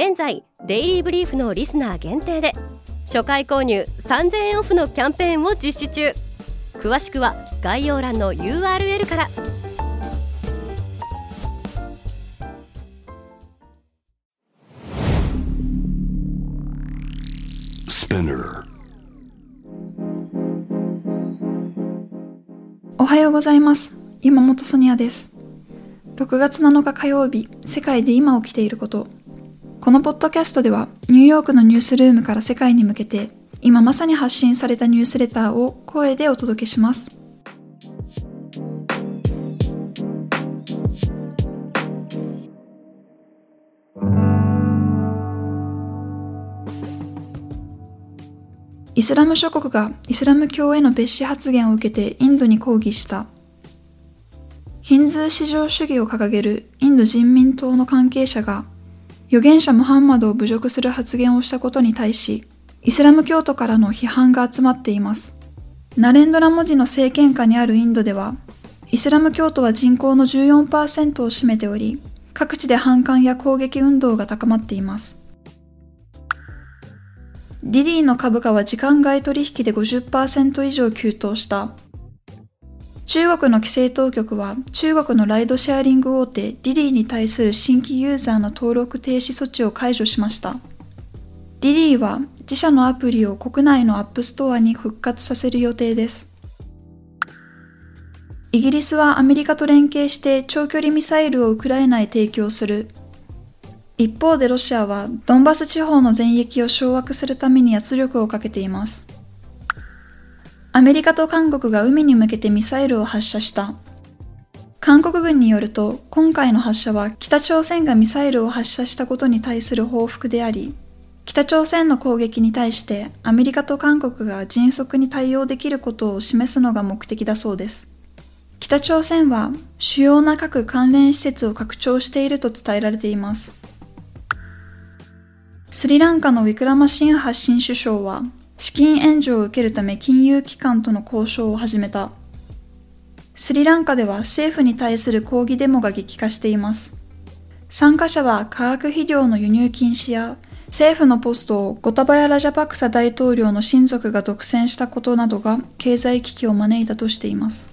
現在デイリーブリーフのリスナー限定で初回購入3000円オフのキャンペーンを実施中。詳しくは概要欄の URL から。おはようございます。山本ソニアです。6月7日火曜日世界で今起きていることこのポッドキャストではニューヨークのニュースルームから世界に向けて今まさに発信されたニュースレターを声でお届けします。イスラム諸国がイスラム教への蔑視発言を受けてインドに抗議した。ヒンズー至上主義を掲げるインド人民党の関係者が預言者ムハンマドを侮辱する発言をしたことに対し、イスラム教徒からの批判が集まっています。ナレンドラ文字の政権下にあるインドでは、イスラム教徒は人口の14%を占めており、各地で反感や攻撃運動が高まっています。ディディの株価は時間外取引で50%以上急騰した。中国の規制当局は中国のライドシェアリング大手ディディに対する新規ユーザーの登録停止措置を解除しました。ディディは自社のアプリを国内のアップストアに復活させる予定です。イギリスはアメリカと連携して長距離ミサイルをウクライナへ提供する。一方でロシアはドンバス地方の全域を掌握するために圧力をかけています。アメリカと韓国が海に向けてミサイルを発射した。韓国軍によると、今回の発射は北朝鮮がミサイルを発射したことに対する報復であり、北朝鮮の攻撃に対してアメリカと韓国が迅速に対応できることを示すのが目的だそうです。北朝鮮は主要な各関連施設を拡張していると伝えられています。スリランカのウィクラマシン発新首相は資金援助を受けるため金融機関との交渉を始めた。スリランカでは政府に対する抗議デモが激化しています。参加者は化学肥料の輸入禁止や政府のポストをゴタバヤ・ラジャパクサ大統領の親族が独占したことなどが経済危機を招いたとしています。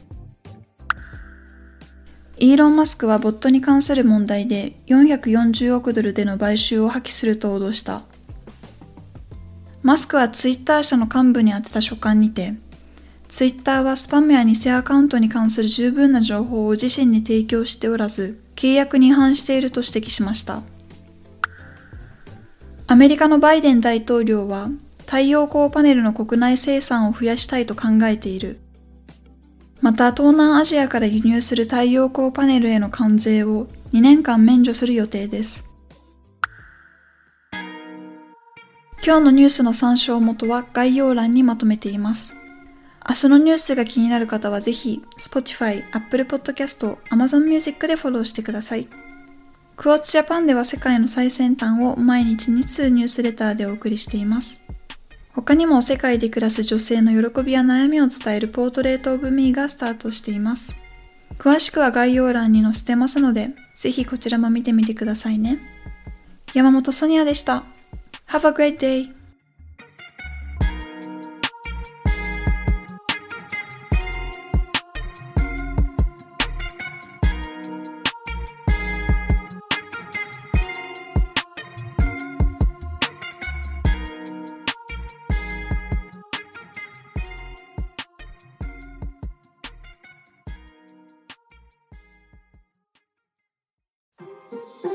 イーロン・マスクはボットに関する問題で440億ドルでの買収を破棄すると脅した。マスクはツイッター社の幹部に宛てた書簡にて、ツイッターはスパムや偽アカウントに関する十分な情報を自身に提供しておらず、契約に違反していると指摘しました。アメリカのバイデン大統領は太陽光パネルの国内生産を増やしたいと考えている。また東南アジアから輸入する太陽光パネルへの関税を2年間免除する予定です。今日のニュースの参照元は概要欄にまとめています。明日のニュースが気になる方はぜひ Spotify、Apple Podcast、Amazon Music でフォローしてください。クォーツジャパンでは世界の最先端を毎日2通ニュースレターでお送りしています。他にも世界で暮らす女性の喜びや悩みを伝えるポートレートオブミーがスタートしています。詳しくは概要欄に載せてますので、ぜひこちらも見てみてくださいね。山本ソニアでした。Have a great day! こ